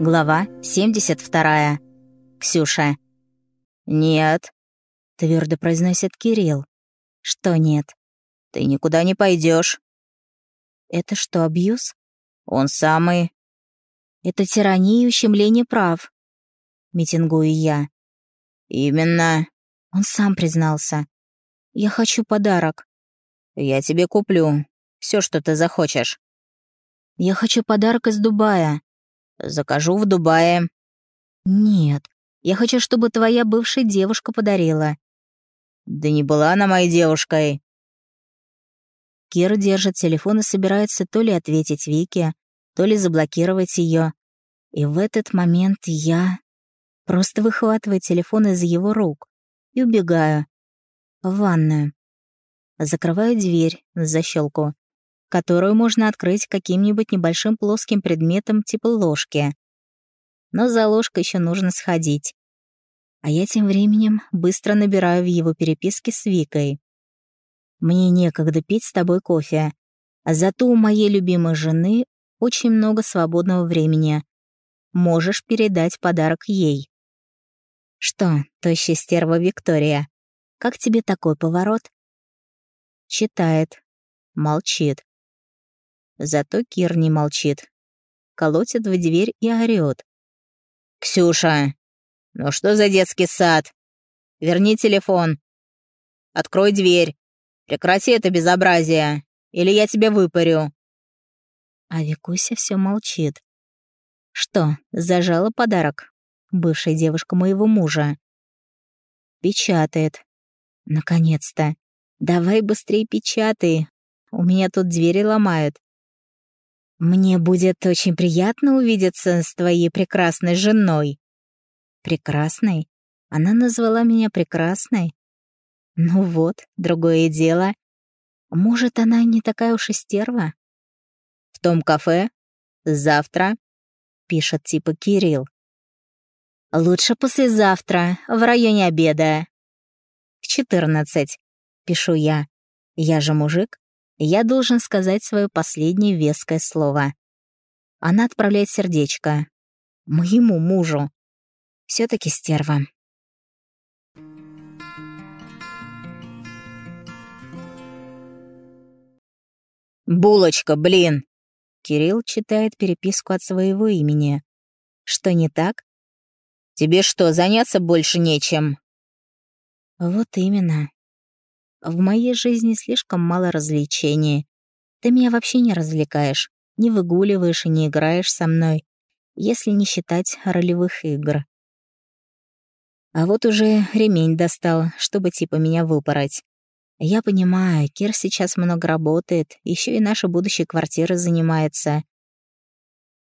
Глава 72. Ксюша. «Нет», — твердо произносит Кирилл. «Что нет?» «Ты никуда не пойдешь. «Это что, абьюз?» «Он самый». «Это тирания и ущемление прав», — митингую я. «Именно». Он сам признался. «Я хочу подарок». «Я тебе куплю. Все, что ты захочешь». «Я хочу подарок из Дубая», Закажу в Дубае». «Нет, я хочу, чтобы твоя бывшая девушка подарила». «Да не была она моей девушкой». Кира держит телефон и собирается то ли ответить Вике, то ли заблокировать ее. И в этот момент я просто выхватываю телефон из его рук и убегаю в ванную. Закрываю дверь на защелку которую можно открыть каким-нибудь небольшим плоским предметом типа ложки. Но за ложкой еще нужно сходить. А я тем временем быстро набираю в его переписке с Викой. «Мне некогда пить с тобой кофе, а зато у моей любимой жены очень много свободного времени. Можешь передать подарок ей». «Что, тощая стерва Виктория, как тебе такой поворот?» Читает, молчит. Зато Кир не молчит. Колотит в дверь и орёт. «Ксюша, ну что за детский сад? Верни телефон. Открой дверь. Прекрати это безобразие, или я тебя выпарю». А Викуся все молчит. «Что, зажала подарок? Бывшая девушка моего мужа». Печатает. «Наконец-то. Давай быстрее печатай. У меня тут двери ломают. «Мне будет очень приятно увидеться с твоей прекрасной женой». «Прекрасной? Она назвала меня прекрасной?» «Ну вот, другое дело. Может, она не такая уж и стерва?» «В том кафе? Завтра?» — пишет типа Кирилл. «Лучше послезавтра, в районе обеда». «В четырнадцать», — пишу я. «Я же мужик, я должен сказать свое последнее веское слово. Она отправляет сердечко. Моему мужу. все таки стерва. «Булочка, блин!» Кирилл читает переписку от своего имени. «Что не так?» «Тебе что, заняться больше нечем?» «Вот именно. В моей жизни слишком мало развлечений. Ты меня вообще не развлекаешь, не выгуливаешь и не играешь со мной, если не считать ролевых игр. А вот уже ремень достал, чтобы типа меня выпороть. Я понимаю, Кир сейчас много работает, еще и наша будущая квартира занимается.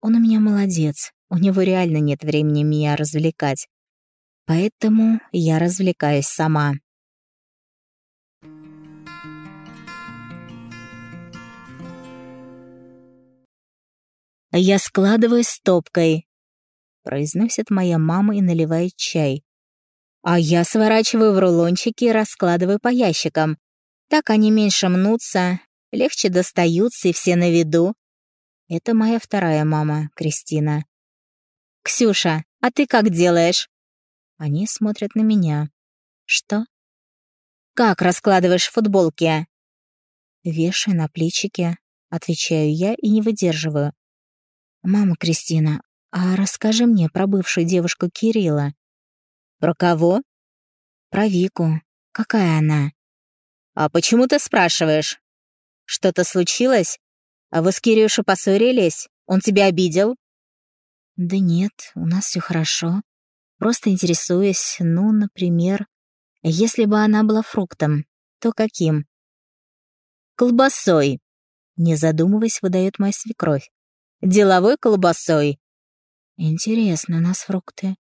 Он у меня молодец, у него реально нет времени меня развлекать. Поэтому я развлекаюсь сама. «Я складываю стопкой», — произносит моя мама и наливает чай. «А я сворачиваю в рулончики и раскладываю по ящикам. Так они меньше мнутся, легче достаются и все на виду». Это моя вторая мама, Кристина. «Ксюша, а ты как делаешь?» Они смотрят на меня. «Что?» «Как раскладываешь футболки?» «Вешаю на плечики», — отвечаю я и не выдерживаю. «Мама Кристина, а расскажи мне про бывшую девушку Кирилла». «Про кого?» «Про Вику. Какая она?» «А почему ты спрашиваешь? Что-то случилось? А вы с Кирюшей поссорились? Он тебя обидел?» «Да нет, у нас все хорошо. Просто интересуюсь, ну, например, если бы она была фруктом, то каким?» «Колбасой», — не задумываясь, выдает моя свекровь деловой колбасой. Интересно, нас фрукты.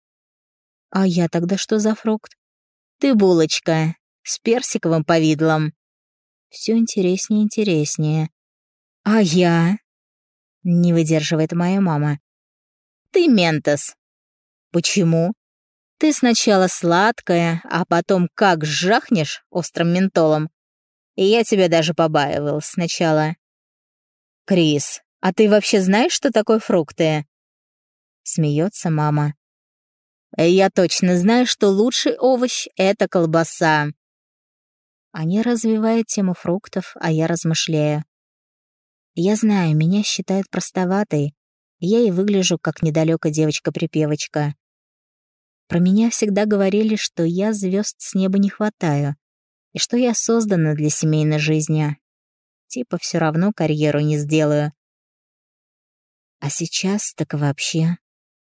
А я тогда что за фрукт? Ты булочка с персиковым повидлом. Все интереснее и интереснее. А я? Не выдерживает моя мама. Ты ментос. Почему? Ты сначала сладкая, а потом как жахнешь острым ментолом. И я тебя даже побаивал сначала. Крис, «А ты вообще знаешь, что такое фрукты?» Смеется мама. Я точно знаю, что лучший овощ — это колбаса. Они развивают тему фруктов, а я размышляю. Я знаю, меня считают простоватой, я и выгляжу как недалекая девочка-припевочка. Про меня всегда говорили, что я звезд с неба не хватаю, и что я создана для семейной жизни. Типа все равно карьеру не сделаю. А сейчас так вообще.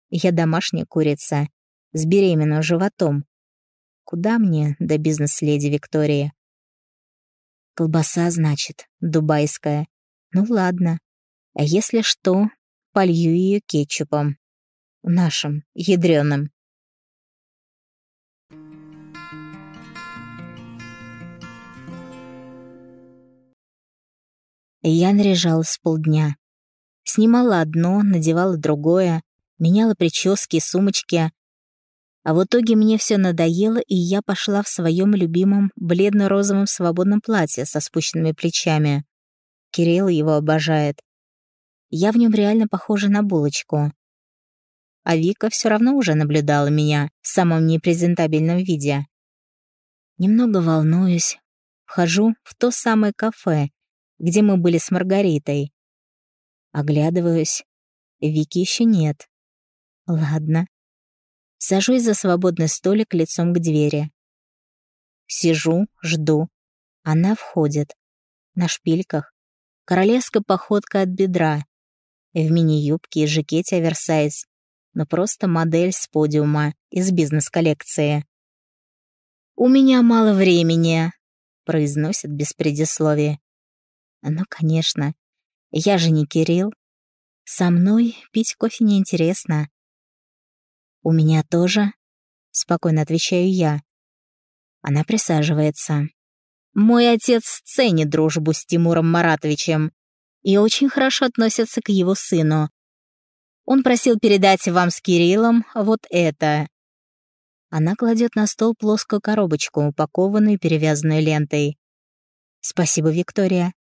Я домашняя курица, с беременным животом. Куда мне до бизнес-леди Виктории? Колбаса, значит, дубайская. Ну ладно. А если что, полью ее кетчупом. Нашим, ядреным. Я наряжалась полдня. Снимала одно, надевала другое, меняла прически и сумочки. А в итоге мне все надоело, и я пошла в своем любимом бледно-розовом свободном платье со спущенными плечами. Кирилл его обожает. Я в нем реально похожа на булочку. А Вика все равно уже наблюдала меня в самом непрезентабельном виде. Немного волнуюсь. Вхожу в то самое кафе, где мы были с Маргаритой. Оглядываюсь. Вики еще нет. Ладно. Сажусь за свободный столик лицом к двери. Сижу, жду. Она входит. На шпильках. Королевская походка от бедра. В мини-юбке и жакете оверсайз. Но просто модель с подиума из бизнес-коллекции. «У меня мало времени», — произносит без предисловия. Ну, конечно. Я же не Кирилл. Со мной пить кофе неинтересно. У меня тоже, спокойно отвечаю я. Она присаживается. Мой отец ценит дружбу с Тимуром Маратовичем и очень хорошо относится к его сыну. Он просил передать вам с Кириллом вот это. Она кладет на стол плоскую коробочку, упакованную и перевязанную лентой. Спасибо, Виктория.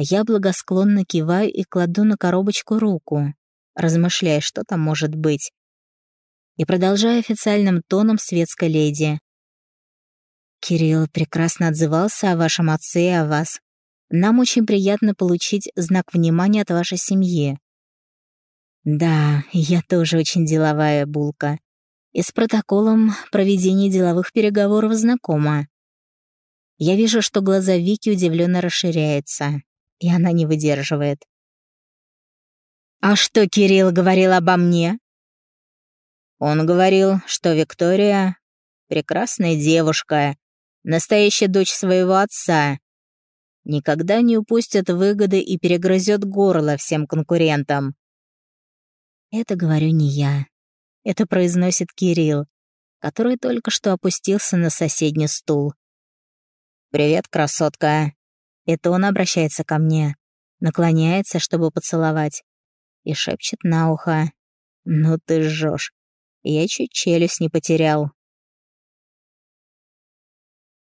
Я благосклонно киваю и кладу на коробочку руку, размышляя, что там может быть. И продолжаю официальным тоном светской леди. Кирилл прекрасно отзывался о вашем отце и о вас. Нам очень приятно получить знак внимания от вашей семьи. Да, я тоже очень деловая булка. И с протоколом проведения деловых переговоров знакома. Я вижу, что глаза Вики удивленно расширяются и она не выдерживает. «А что Кирилл говорил обо мне?» Он говорил, что Виктория — прекрасная девушка, настоящая дочь своего отца, никогда не упустит выгоды и перегрызет горло всем конкурентам. Это говорю не я. Это произносит Кирилл, который только что опустился на соседний стул. «Привет, красотка!» Это он обращается ко мне, наклоняется, чтобы поцеловать, и шепчет на ухо. «Ну ты жжешь. Я чуть челюсть не потерял.